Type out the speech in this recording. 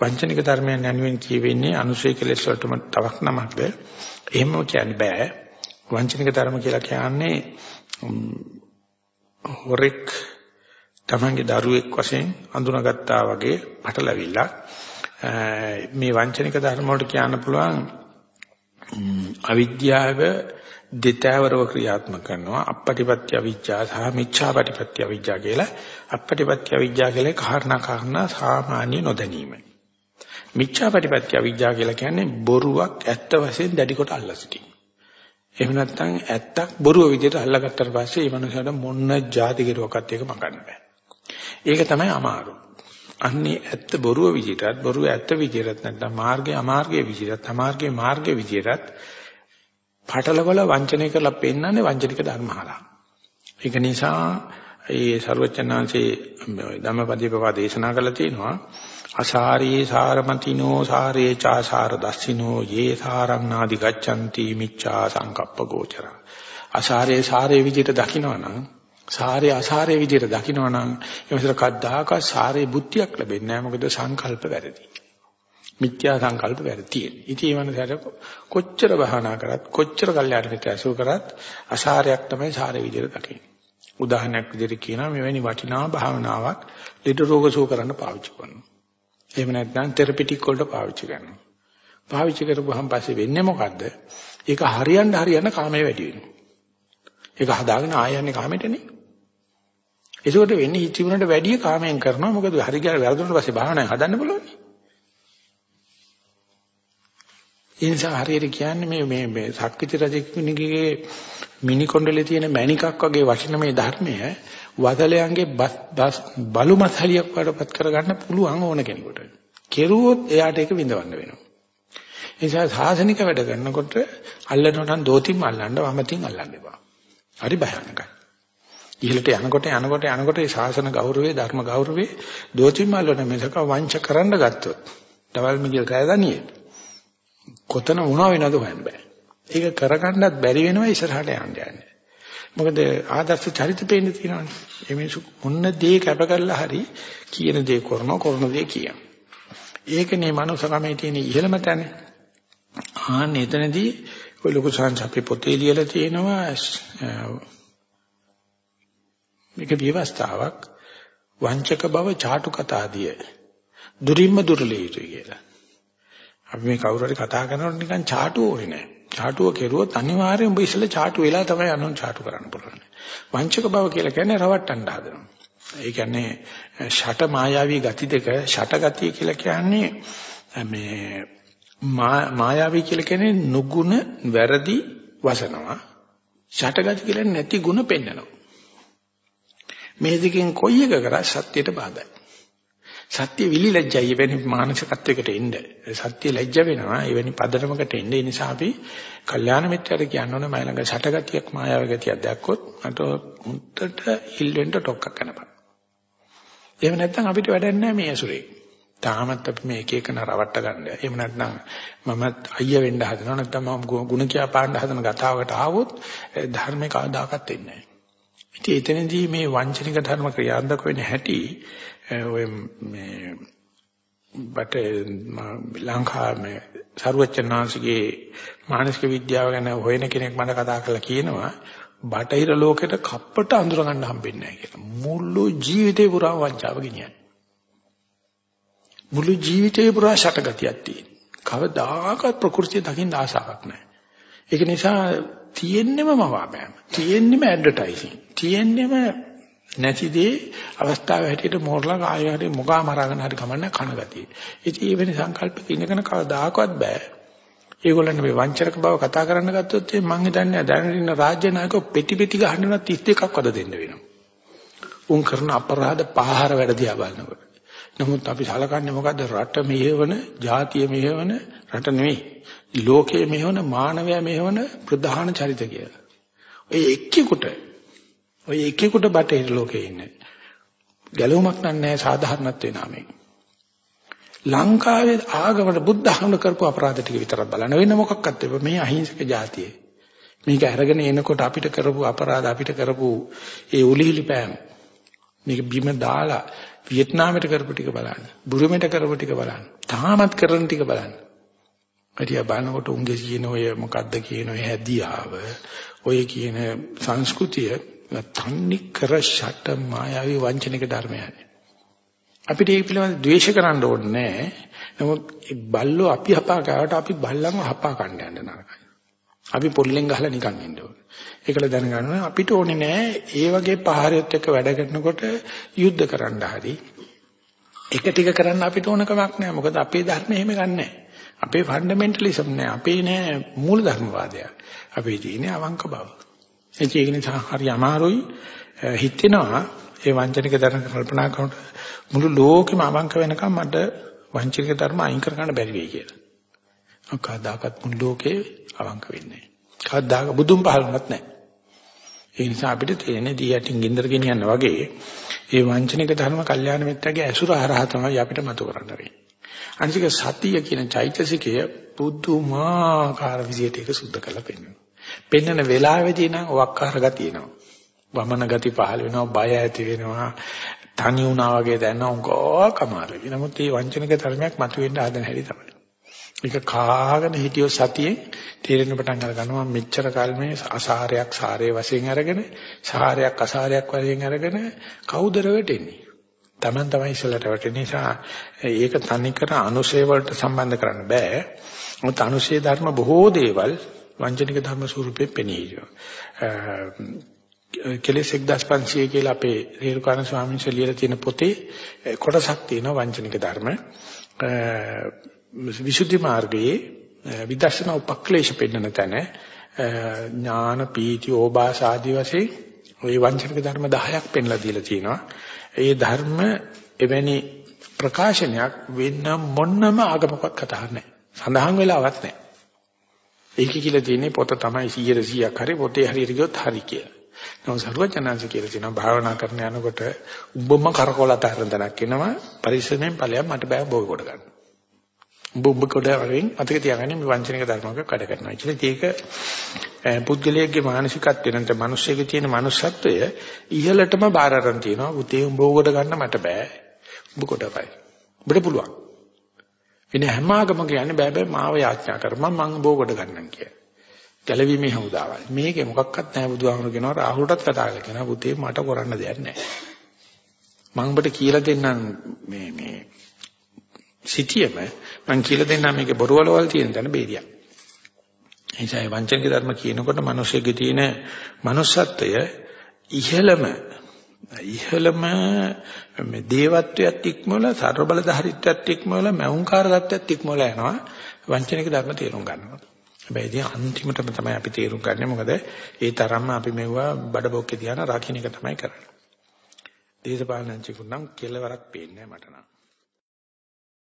වංචනික ධර්මයන් යනුවෙන් කියවෙන්නේ අනුශේ කෙලෙස් වලටම තවක් නමක්ද? එහෙම කියන්න බෑ. වංචනික ධර්ම කියලා කියන්නේ හොරෙක් තමන්ගේ දරුවෙක් වශයෙන් අඳුනගත්තා වගේ පටලවිල්ලක්. මේ වංචනික ධර්ම වලට කියන්න පුළුවන් අවිද්‍යාව දෙතෑවරව ක්‍රියාත්මක කරනවා අපපටිපත්‍ය අවිජ්ජා සහ මිච්ඡාපටිපත්‍ය අවිජ්ජා කියලා අපපටිපත්‍ය අවිජ්ජා කියලා කාරණා කාරණා සාමාන්‍ය මිච්ඡා ප්‍රතිපත්‍ය අවිජ්ජා කියලා කියන්නේ බොරුවක් ඇත්ත වශයෙන් දැඩි කොට අල්ලා සිටීම. එහෙම නැත්නම් ඇත්තක් බොරුව විදිහට අල්ලාගත්තට පස්සේ ඒ මනුස්සයාට මොන જાති කෙරුවක්වත් ඒක මකන්න බෑ. ඒක තමයි අමාරු. අන්නේ ඇත්ත බොරුව විදිහටත් බොරුව ඇත්ත විදිහටත් නැත්නම් මාර්ගය අමාර්ගය විදිහටත් අමාර්ගය මාර්ගය විදිහටත් පටලවල වංචනය කරලා පෙන්නන්නේ වංචනික ධර්මහරහා. ඒක නිසා ඒ ਸਰවචනාංශේ ධම්මපදීපවා දේශනා කළා තියෙනවා අසාරී සාරමතිනෝ සාරේ චාසාර දස්සිනෝ යේ සාරංනාදි ගච්ඡanti මිච්ඡා සංකප්ප ගෝචර. අසාරේ සාරේ විදිහට දකින්නවනම් සාරේ අසාරේ විදිහට දකින්නවනම් එමෙතන කද්දාක සාරේ බුද්ධියක් ලැබෙන්නේ නැහැ මොකද සංකල්ප වැරදි. මිත්‍යා සංකල්ප වැරදි තියෙන. ඉතින් ඒ වනසට කොච්චර බහනා කරත් කොච්චර කල්යාණ මිත්‍ර ඇසුර කරත් අසාරයක් තමයි සාරේ විදිහට දකින්නේ. උදාහරණයක් විදිහට කියනවා මෙවැනි වටිනා භාවනාවක් ලෙඩ රෝග සුව කරන්න පාවිච්චි කරනවා. එහෙම නැත්නම් තෙරපිටික් වලට පාවිච්චි කරනවා. පාවිච්චි කරපුවාන් පස්සේ වෙන්නේ මොකද්ද? ඒක හරියන්න හරියන්න කාමයේ වැඩි වෙනවා. ඒක හදාගෙන ආයන්නේ කාමයටනේ. ඒකෝට වෙන්නේ හිතිමුණට වැඩි කාමයෙන් කරනවා. මොකද හරි ගියාට වැරදුනට පස්සේ භාවනාවෙන් හදන්න බලන්නේ. ඒ නිසා හරියට කියන්නේ මේ මේ මේ සක්විති රජෙකුගේ මිනි කොණ්ඩලේ තියෙන මණිකක් වගේ වටින මේ ධර්මය වදලයන්ගේ බලු මතලියක් වඩපත් කරගන්න පුළුවන් ඕන කෙනෙකුට. කෙරුවොත් එයාට ඒක විඳවන්න වෙනවා. ඒ නිසා සාසනික වැඩ කරනකොට අල්ලනවා නම් දෝතිම් අල්ලන්න වමතින් අල්ලන්න එපා. හරි භයානකයි. ඉහළට යනකොට යනකොට යනකොට මේ ශාසන ගෞරවයේ ධර්ම ගෞරවයේ දෝතිම් අල්ලන මේක වංච කරන්න ගත්තොත්. දවල් මිගිල් කෑදනියේ කොතන වුණා වෙනවද හොයන්න බෑ. ඒක කරගන්නත් බැරි වෙනවා ඉස්සරහට යන්න යන්නේ. මොකද ආදර්ශ චරිත පේන්න තියෙනවානේ. මේ මිනිස්සු මොන දේ කැප කරලා හරි කියන දේ කරනවා කරන දේ කියන. ඒකනේ මනුස්සකමේ තියෙන ඉහළම තැන. ආන්න එතනදී ඔය ලොකු සංස අපේ පොතේ ලියලා තියෙනවා මේක විවස්ථාවක් වංචක බව චාටු කතාදිය දුරින්ම දුරලිය යුතුයි කියලා. අපි මේ කවුරු හරි කතා කරනකොට නිකන් ചാටුව ඕනේ නැහැ. චාටුව කෙරුවොත් අනිවාර්යයෙන් ඔබ ඉස්සෙල්ලා චාටු වෙලා තමයි අනුන් චාටු කරන්න පුළුවන්. වංචක බව කියලා කියන්නේ රවට්ටන්න හදනවා. ඒ කියන්නේ ෂට මායාවී ගති දෙක ෂට ගතිය කියලා කියන්නේ මේ මායාවී කියලා කියන්නේ නුගුණ වැරදි වසනවා. ෂට ගති කියලා නැති ಗುಣ පෙන්නනවා. මේ දෙකෙන් කොයි එක කරා සත්‍යයට බාධායි. සත්‍ය විලි ලැජ්ජයි එවැනි මානසිකත්වයකට එන්න. සත්‍ය ලැජ්ජ වෙනවා එවැනි පදනමකට එන්න. ඒ නිසා අපි කල්යාණ මිත්‍රයට කියන්න ඕනේ මම ළඟ ෂටගතියක් මායාව ගතියක් දැක්කොත් මට මුත්තට හිල් වෙන්න ටොක්ක් කරනවා. එහෙම නැත්නම් අපිට වැඩක් නැහැ මේ ඇසුරේ. තාමත් අපි මේ එක එක නරවට්ට ගන්න. එහෙම නැත්නම් මම අයිය වෙන්න හදනවා නැත්නම් මම ಗುಣ කියා පාන්න හදන ගතාවකට ආවොත් ධර්මේ කවදාකවත් එන්නේ නැහැ. ඉතින් එතනදී මේ වංචනික ධර්ම ක්‍රියාත්මක වෙන්න හැටි ඔය මේ බට ලංකාවේ සරුවචනාංශගේ මානසික විද්‍යාව ගැන හොයන කෙනෙක් මට කතා කරලා කියනවා බටහිර ලෝකෙට කප්පට අඳුර ගන්න හම්බෙන්නේ නැහැ කියලා. මුළු ජීවිතේ පුරා වංචාව ගෙනියන්නේ. මුළු ජීවිතේ පුරා ෂටගතියක් තියෙන. කවදාකවත් ප්‍රകൃතිය දකින්න ආසාවක් නැහැ. ඒක නිසා තියෙන්නෙම මවාපෑම. තියෙන්නෙම ඇඩ්වර්ටයිසින්. තියෙන්නෙම නැතිදී අවස්ථාව හැටියට මෝරලා කාය හරි මොකා මරාගෙන හරි කමන්න කන ගතිය. ඉතින් මේ වෙන සංකල්පක ඉඳගෙන කවදාකවත් බෑ. ඒගොල්ලන් මේ වංචනික බව කතා කරන්න ගත්තොත් මම හිතන්නේ දැනට ඉන්න රාජ්‍ය නායකව පෙටි පෙටි ගහනවා 31ක් වද දෙන්න වෙනවා. උන් කරන අපරාධ පහර වැඩ දිහා බලනකොට. නමුත් අපි සලකන්නේ මොකද්ද රට මෙහෙවන, ජාතිය මෙහෙවන, රට නෙවෙයි. ලෝකයේ මෙහෙවන, මානවයා මෙහෙවන ප්‍රධාන චරිත කියලා. ඔය එක්කෙකුට ඔය එකෙකුට බටහිර ලෝකේ ඉන්නේ. ගැලවුමක් නැහැ සාධාරණත්වේ නාමයෙන්. ලංකාවේ ආගමට බුද්ධ ධර්ම කරපු අපරාධ ටික විතරක් බලන්න වෙන මොකක්වත් එපා මේ අහිංසක જાතියේ. මේක අරගෙන එනකොට අපිට කරපු අපරාධ අපිට කරපු ඒ උලිහිලි පෑම මේක බිම දාලා වියට්නාමයට කරපු ටික බලන්න. බුරුමෙට කරපු ටික බලන්න. තාමත් කරන ටික බලන්න. හරිය බලනකොට උන්ගේ කියන ඔය මොකද්ද කියන ඔය හැදියාව ඔය කියන සංස්කෘතිය තන්නේ කර ෂට මායාවී වංචනික ධර්මයන්. අපිට ඒක පිළිබඳව ද්වේෂ කරන්න ඕනේ නැහැ. නමුත් බල්ලෝ අපි හපා ගාවට අපි බල්ලන්ව හපා කන්න යන්න නරකයි. අපි පොල්ලෙන් ගහලා නිකන් ඉන්න ඕනේ. ඒකල දැනගන්න අපිට ඕනේ නෑ ඒ වගේ පහරයත් එක්ක වැඩ කරනකොට යුද්ධ කරන්න හරි එක ටික කරන්න අපිට ඕන කමක් නෑ. මොකද අපේ ධර්ම එහෙම ගන්නෑ. අපේ ෆන්ඩමෙන්ටලිසම් නෑ. අපේ නෑ මූල ධර්මවාදය. අපේ තියෙන්නේ අවංක බව. ඒක නිසා හරි අමාරුයි හිතෙනවා ඒ වංචනික ධර්ම කල්පනා කරනකොට මුළු ලෝකෙම අවංක වෙනකම් මට වංචනික ධර්ම අයින් කර ගන්න බැරි වෙයි කියලා. කවදාකවත් මුළු ලෝකේ අවංක වෙන්නේ නැහැ. කවදාක බුදුන් පහළවත් නැහැ. ඒ නිසා අපිට තේරෙන්නේ දී යටින් ගින්දර ගෙනියන්න වගේ මේ වංචනික ධර්ම කල්යාණ මිත්‍රගේ ඇසුර හරහා තමයි අපිට මතු කරන්න වෙන්නේ. අනිතික සතිය කියන චෛතසිකය පුදුමාකාර විදියට ඒක සුද්ධ කරලා පෙන්වනවා. පෙන්වන වෙලාවෙදී නම් වක්කාර ගතියනවා. වමන ගති පහළ වෙනවා, බය ඇති වෙනවා, තනි වුණා වගේ දැනෙනවා උගෝ කමාරුයි. නමුත් මේ වංචනික ධර්මයක් මතුවෙන්න හදන හැටි තමයි. ඒක කාගෙන හිටියෝ සතියේ තේරෙන පටන් අර ගන්නවා මෙච්චර කල් මේ අසාරයක් සාරයේ වශයෙන් අරගෙන සාරයක් අසාරයක් වශයෙන් අරගෙන කවුදර වෙටෙන්නේ. Taman තමයි ඉස්සලට වැටෙන නිසා ඒක තනිකර අනුශේ වලට සම්බන්ධ කරන්න බෑ. මොකද අනුශේ ධර්ම බොහෝ දේවල් වංචනික ධර්ම ස්වරූපයෙන් පෙනී හිටිනවා. කෙලෙස් 1500 කියලා අපේ රේරුකාණ ස්වාමීන් වහන්සේ ලියලා තියෙන පොතේ කොටසක් තියෙනවා වංචනික ධර්ම. විසුද්ධි මාර්ගයේ විදර්ශනා උපක්ලේශ පෙන්නන තැන ඥාන පීති ඕබාස ආදී වශයෙන් ওই වංචනික ධර්ම 10ක් පෙන්ලා දීලා තියෙනවා. ඒ ධර්ම එවැනි ප්‍රකාශනයක් වෙන මොන්නම ආගමකවත් කතා නැහැ. සඳහන් වෙලාවක් නැහැ. ඒකේ කියලා තියෙන්නේ පොත තමයි 100 100ක් හරි පොතේ හරියට ගියොත් හරි කියලා. නමුත් සරුවචනාංශ කියලා තියෙනවා භාවනා කරන යනකොට උඹම කරකවල අතහරින තැනක් එනවා පරිස්සමෙන් ඵලයක් මට බෑ බෝයි කොට ගන්න. උඹ උඹ කොට වලින් අතක තියාගන්නේ මේ වංචනික ධර්මයක වැඩ කරනවා. ඒක පුද්ගලයෙක්ගේ මානසිකත්වය නැත්නම් මිනිස්සෙගේ තියෙන manussත්වය ඉහළටම බාර අරන් තියෙනවා. පුතේ උඹ කොට ගන්න මට බෑ. උඹ කොටපයි. උඹට පුළුවන්. වෙන හැම ආගමක කියන්නේ බෑ බෑ මාව යාඥා කර මම මං උඹ කොට ගන්නම් කියලා. ගැලවීමේ හමුදාවල්. මේකේ මොකක්වත් නැහැ බුදුහාමුදුරු කියනවා රාහුලටත් කතා කරලා කියනවා පුතේ මට කරන්න දෙයක් නැහැ. මම ඔබට කියලා දෙන්නම් මේ මේ සිටියම මම කියලා දෙන්නම් මේකේ බොරුවලවල් තියෙන තැන බේරියක්. එනිසා මේ වංචනික ධර්ම කියනකොට මිනිස්සෙගේ තියෙන manussත්වය ඉහළම ඉහළම මේ දේවත්වයට ඉක්මවල සර්ව බලධාරීත්වයට ඉක්මවල මෞංකාර தත්වයට ඉක්මවල යනවා වංචනික ධර්ම තේරුම් ගන්නවා. හැබැයි ඉතින් අන්තිමටම තමයි අපි තේරුම් ගන්න මොකද ඒ තරම්ම අපි මෙවුවා බඩ බොක්කේ තියාන රකින්න එක තමයි කරන්නේ. දේශපාලනඥයෙකුට නම් කෙලවරක් පේන්නේ නැහැ මට නම්.